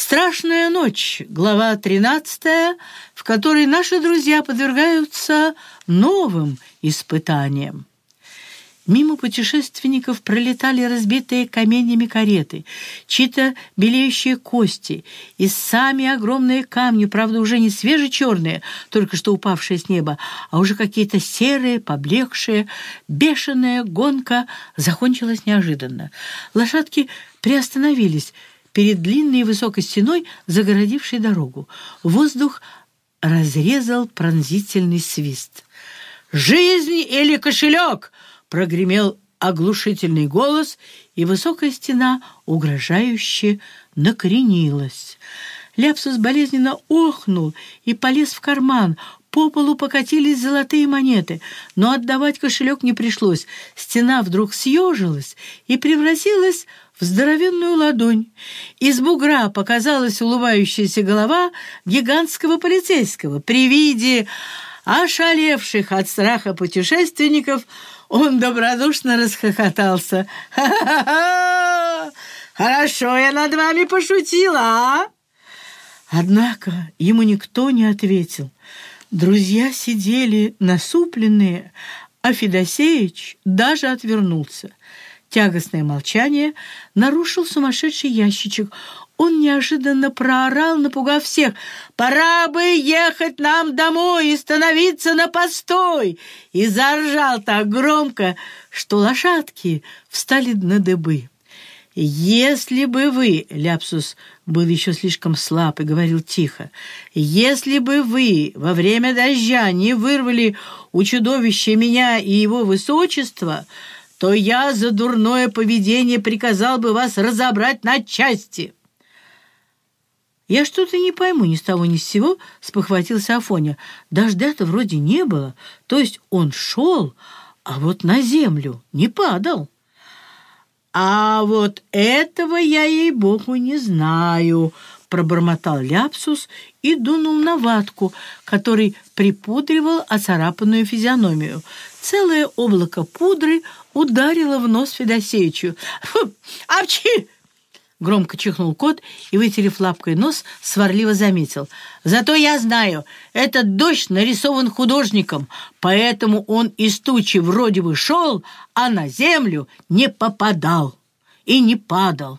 Страшная ночь, глава 13, в которой наши друзья подвергаются новым испытаниям. Мимо путешественников пролетали разбитые каменьями кареты, чьи-то белеющие кости и сами огромные камни, правда, уже не свежечерные, только что упавшие с неба, а уже какие-то серые, поблекшие. Бешеная гонка закончилась неожиданно. Лошадки приостановились перед длинной высокой стеной, загородившей дорогу. Воздух разрезал пронзительный свист. «Жизнь или кошелек!» прогремел оглушительный голос, и высокая стена угрожающе накренилась. Ляпсус болезненно охнул и полез в карман. По полу покатились золотые монеты, но отдавать кошелек не пришлось. Стена вдруг съежилась и превратилась в здоровенную ладонь. Из бугра показалась улыбающаяся голова гигантского полицейского. При виде ошалевших от страха путешественников он добродушно расхохотался. «Ха-ха-ха! Хорошо я над вами пошутила, а?» Однако ему никто не ответил. Друзья сидели насупленные, а Федосеич даже отвернулся. Тягостное молчание нарушил сумасшедший ящичек. Он неожиданно проорал, напугав всех. «Пора бы ехать нам домой и становиться на постой!» И заржал так громко, что лошадки встали на дыбы. «Если бы вы...» — Ляпсус был еще слишком слаб и говорил тихо. «Если бы вы во время дождя не вырвали у чудовища меня и его высочества...» то я за дурное поведение приказал бы вас разобрать на части». «Я что-то не пойму ни с того ни с сего», — спохватился Афоня. «Дождя-то вроде не было, то есть он шел, а вот на землю не падал». «А вот этого я, ей-богу, не знаю», — пробормотал Ляпсус и дунул на ватку, который припудривал оцарапанную физиономию. Целое облако пудры ударило в нос Федосеичу. «Апчи!» Громко чихнул кот и, вытерев лапкой нос, сварливо заметил. «Зато я знаю, этот дождь нарисован художником, поэтому он из тучи вроде бы шел, а на землю не попадал и не падал».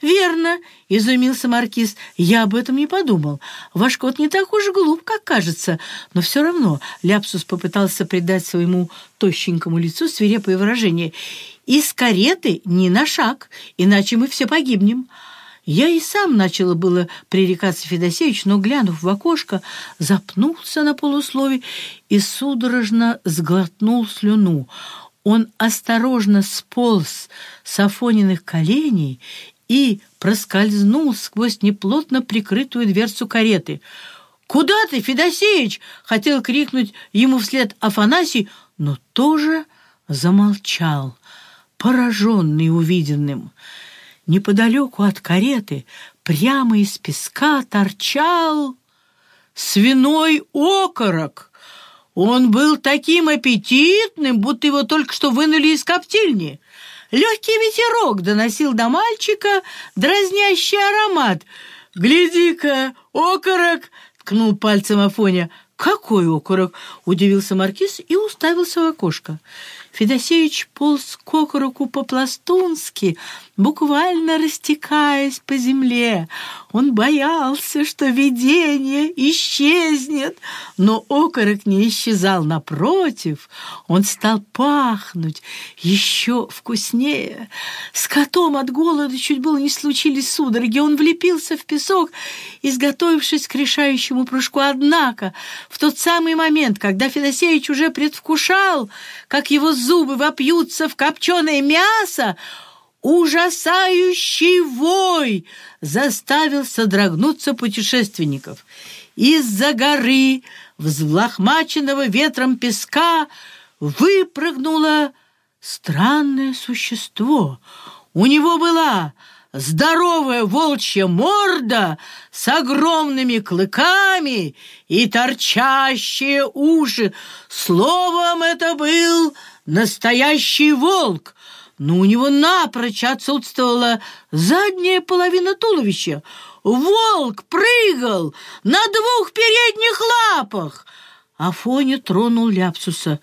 «Верно», — изумился Маркиз. «Я об этом не подумал. Ваш кот не так уж глуп, как кажется. Но все равно Ляпсус попытался придать своему тощенькому лицу свирепое выражение. Из кареты ни на шаг, иначе мы все погибнем». Я и сам начала было пререкаться Федосеевич, но, глянув в окошко, запнулся на полуслове и судорожно сглотнул слюну. Он осторожно сполз с Афониных коленей и проскользнул сквозь неплотно прикрытую дверцу кареты. «Куда ты, Федосеич?» — хотел крикнуть ему вслед Афанасий, но тоже замолчал, пораженный увиденным. Неподалеку от кареты, прямо из песка, торчал свиной окорок. Он был таким аппетитным, будто его только что вынули из коптильни. Легкий ветерок доносил до мальчика дразнящий аромат. «Гляди-ка, окорок!» — ткнул пальцем Афоня. «Какой окорок?» — удивился Маркиз и уставился в окошко. Федосеевич полз к окороку по-пластунски, буквально растекаясь по земле. Он боялся, что видение исчезнет, но окорок не исчезал. Напротив, он стал пахнуть еще вкуснее. С котом от голода чуть было не случились судороги. Он влепился в песок, изготовившись к решающему прыжку. Однако, в тот самый момент, когда Федосеевич уже предвкушал, как его зубы вопьются в копченое мясо, Ужасающий вой заставил содрогнуться путешественников. Из-за горы, взлохмаченного ветром песка, выпрыгнуло странное существо. У него была здоровая волчья морда с огромными клыками и торчащие уши. Словом, это был настоящий волк — но у него напрочь отсутствовала задняя половина туловища. Волк прыгал на двух передних лапах. Афоня тронул Ляпсуса.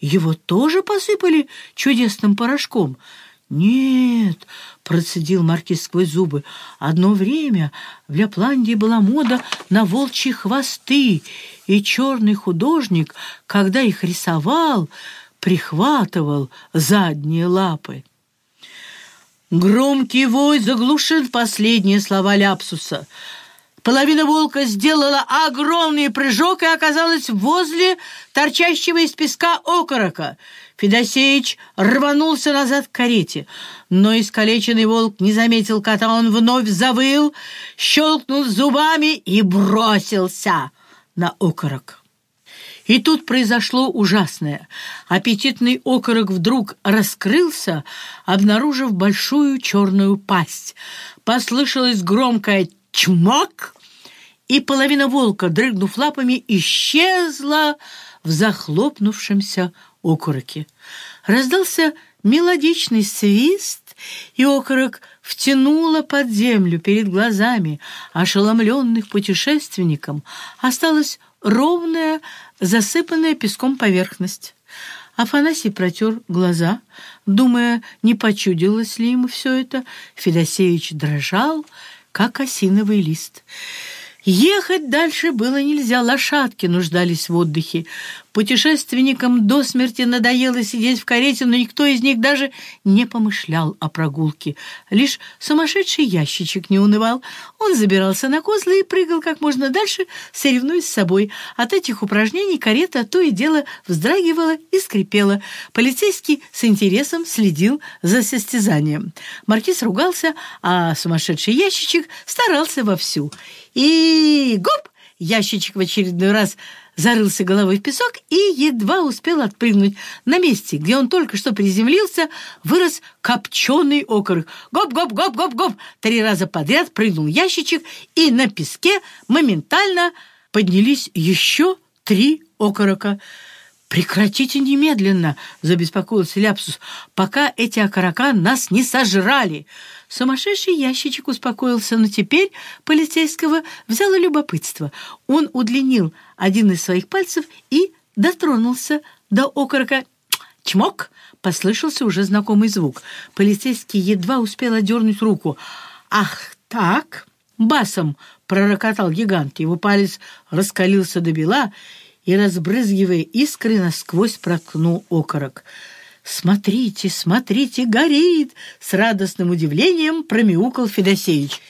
Его тоже посыпали чудесным порошком. «Нет», — процедил маркиз сквозь зубы, — «одно время в Ляпландии была мода на волчьи хвосты, и черный художник, когда их рисовал, прихватывал задние лапы. Громкий вой заглушил последние слова Ляпсуса. Половина волка сделала огромный прыжок и оказалась возле торчащего из песка окорока. Федосеич рванулся назад к карете, но искалеченный волк не заметил кота, он вновь завыл, щелкнул зубами и бросился на окорок. И тут произошло ужасное. Аппетитный окорок вдруг раскрылся, обнаружив большую черную пасть. Послышалось громкое «чмок», и половина волка, дрыгнув лапами, исчезла в захлопнувшемся окороке. Раздался мелодичный свист, и окорок втянуло под землю перед глазами ошеломленных путешественникам. Осталось ровная, засыпанная песком поверхность. Афанасий протер глаза, думая, не почудилось ли ему все это. Федосеевич дрожал, как осиновый лист. Ехать дальше было нельзя, лошадки нуждались в отдыхе. Путешественникам до смерти надоело сидеть в карете, но никто из них даже не помышлял о прогулке. Лишь сумасшедший ящичек не унывал. Он забирался на козлы и прыгал как можно дальше, соревнуясь с собой. От этих упражнений карета то и дело вздрагивала и скрипела. Полицейский с интересом следил за состязанием. Маркиз ругался, а сумасшедший ящичек старался вовсю. И гоп! Ящичек в очередной раз зарылся головой в песок и едва успел отпрыгнуть. На месте, где он только что приземлился, вырос копченый окорок. Гоп-гоп-гоп-гоп-гоп! Три раза подряд прыгнул ящичек, и на песке моментально поднялись еще три окорока. «Прекратите немедленно!» — забеспокоился Ляпсус. «Пока эти окорока нас не сожрали!» Сумасшедший ящичек успокоился, но теперь полицейского взяло любопытство. Он удлинил один из своих пальцев и дотронулся до окорока. «Чмок!» — послышался уже знакомый звук. Полицейский едва успел одернуть руку. «Ах, так!» — басом пророкотал гигант. Его палец раскалился до бела и, разбрызгивая искры, насквозь проткнул окорок. «Смотрите, смотрите, горит!» — с радостным удивлением промяукал Федосеевич.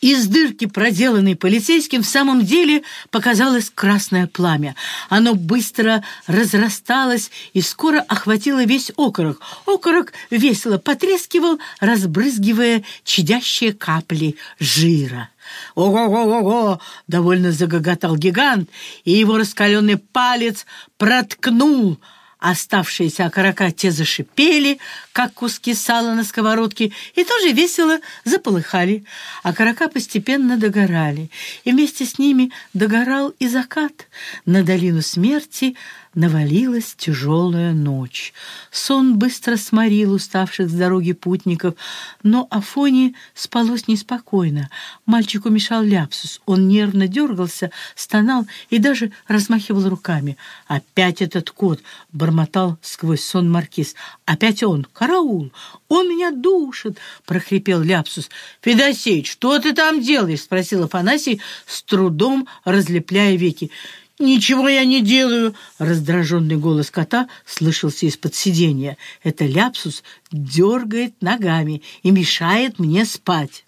Из дырки, проделанной полицейским, в самом деле показалось красное пламя. Оно быстро разрасталось и скоро охватило весь окорок. Окорок весело потрескивал, разбрызгивая чадящие капли жира. «Ого-го-го-го!» — довольно загоготал гигант, и его раскаленный палец проткнул — Оставшиеся окорока те зашипели, как куски сала на сковородке, и тоже весело заполыхали. Окорока постепенно догорали, и вместе с ними догорал и закат. На долину смерти навалилась тяжелая ночь. Сон быстро сморил уставших с дороги путников, но Афоне спалось неспокойно. Мальчику мешал ляпсус. Он нервно дергался, стонал и даже размахивал руками. «Опять этот кот!» — бормотал сквозь сон маркиз. «Опять он! Караул! Он меня душит!» — прохрипел ляпсус. «Федосей, что ты там делаешь?» — спросил Афанасий, с трудом разлепляя веки. «Ничего я не делаю!» — раздраженный голос кота слышался из-под сиденья. «Это ляпсус дергает ногами и мешает мне спать».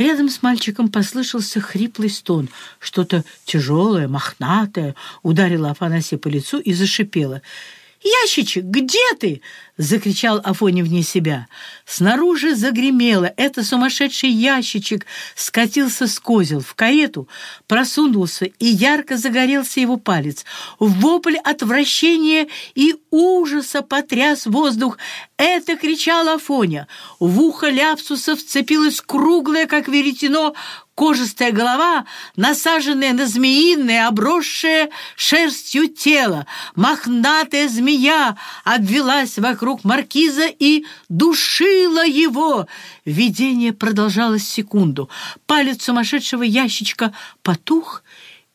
Рядом с мальчиком послышался хриплый стон. Что-то тяжелое, мохнатое ударило Афанасия по лицу и зашипело — «Ящичек, где ты?» — закричал Афоня вне себя. Снаружи загремело. Это сумасшедший ящичек скатился с козел в карету, просунулся, и ярко загорелся его палец. Вопль отвращения и ужаса потряс воздух. Это кричал Афоня. В ухо Ляпсуса вцепилось круглое, как веретено, кожистая голова, насаженная на змеиное, обросшее шерстью тело. Мохнатая змея обвелась вокруг маркиза и душила его. Видение продолжалось секунду. Палец сумасшедшего ящичка потух,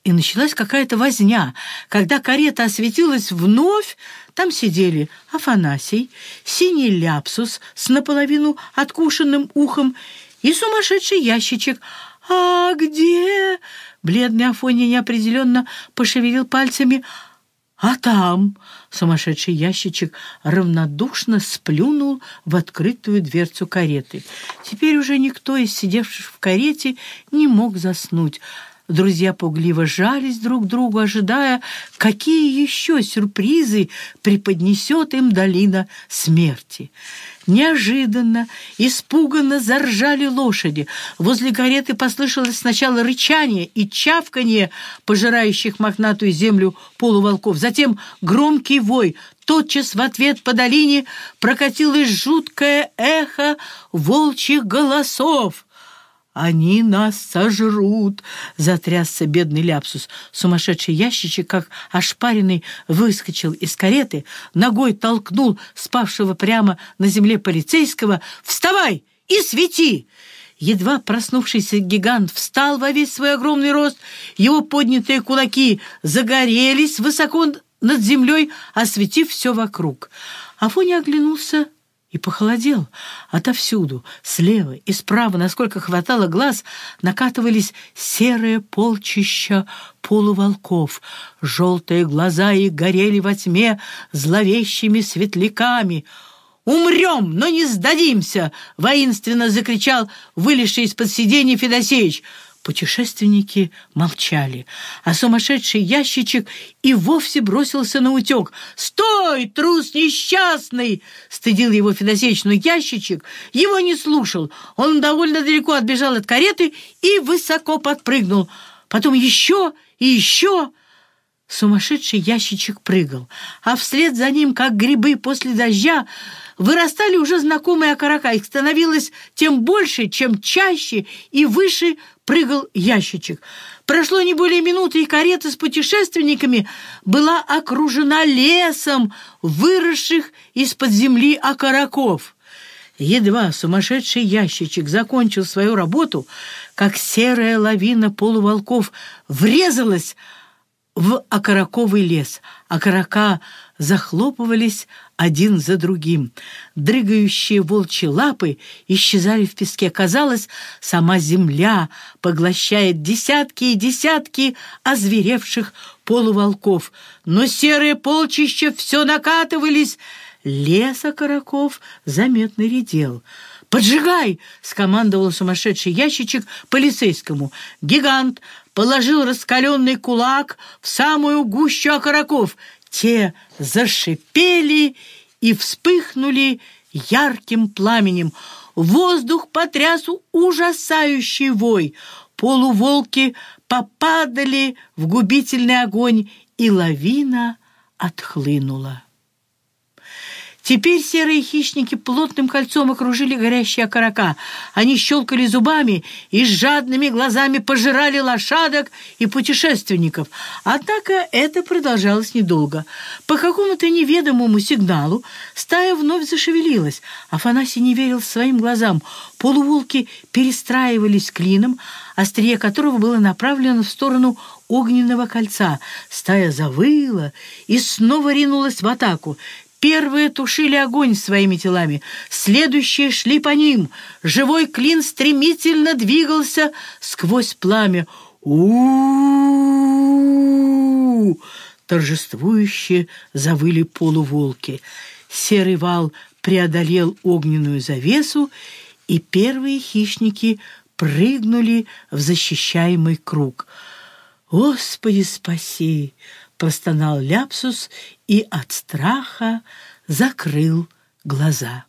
и началась какая-то возня. Когда карета осветилась вновь, там сидели Афанасий, синий ляпсус с наполовину откушенным ухом и сумасшедший ящичек. «А где?» Бледный Афоня неопределенно пошевелил пальцами. «А там?» Сумасшедший ящичек равнодушно сплюнул в открытую дверцу кареты. Теперь уже никто из сидевших в карете не мог заснуть. Друзья пугливо жались друг другу, ожидая, какие еще сюрпризы преподнесет им долина смерти. Неожиданно, испуганно заржали лошади. Возле кареты послышалось сначала рычание и чавканье пожирающих мохнатую землю полуволков, затем громкий вой. Тотчас в ответ по долине прокатилось жуткое эхо волчьих голосов. «Они нас сожрут!» — затрясся бедный ляпсус. Сумасшедший ящичек, как ошпаренный, выскочил из кареты, ногой толкнул спавшего прямо на земле полицейского. «Вставай и свети!» Едва проснувшийся гигант встал во весь свой огромный рост, его поднятые кулаки загорелись высоко над землей, осветив все вокруг. Афоня оглянулся и похолодел. Отовсюду, слева и справа, насколько хватало глаз, накатывались серые полчища полуволков. Желтые глаза их горели во тьме зловещими светляками. «Умрем, но не сдадимся!» — воинственно закричал вылезший из-под сиденья Федосеевич — Путешественники молчали, а сумасшедший ящичек и вовсе бросился на утек. «Стой, трус несчастный!» — стыдил его Федосеич, но ящичек его не слушал. Он довольно далеко отбежал от кареты и высоко подпрыгнул. Потом еще и еще... Сумасшедший ящичек прыгал, а вслед за ним, как грибы после дождя, вырастали уже знакомые окорока. Их становилось тем больше, чем чаще и выше прыгал ящичек. Прошло не более минуты, и карета с путешественниками была окружена лесом выросших из-под земли окороков. Едва сумасшедший ящичек закончил свою работу, как серая лавина полуволков врезалась в окороковый лес. Окорока захлопывались один за другим. Дрыгающие волчьи лапы исчезали в песке. Казалось, сама земля поглощает десятки и десятки озверевших полуволков. Но серые полчища все накатывались. Лес окороков заметно редел. «Поджигай!» — скомандовал сумасшедший ящичек полицейскому. Гигант положил раскаленный кулак в самую гущу окороков. Те зашипели и вспыхнули ярким пламенем. Воздух потряс ужасающий вой. Полуволки попадали в губительный огонь, и лавина отхлынула. Теперь серые хищники плотным кольцом окружили горящие окорока. Они щелкали зубами и с жадными глазами пожирали лошадок и путешественников. Однако это продолжалось недолго. По какому-то неведомому сигналу стая вновь зашевелилась. Афанасий не верил своим глазам. Полуволки перестраивались клином, острие которого было направлено в сторону огненного кольца. Стая завыла и снова ринулась в атаку. Первые тушили огонь своими телами, следующие шли по ним. Живой клин стремительно двигался сквозь пламя. у у Торжествующе завыли полуволки. Серый вал преодолел огненную завесу, и первые хищники прыгнули в защищаемый круг. «Господи, спаси!» — простонал Ляпсус и от страха закрыл глаза.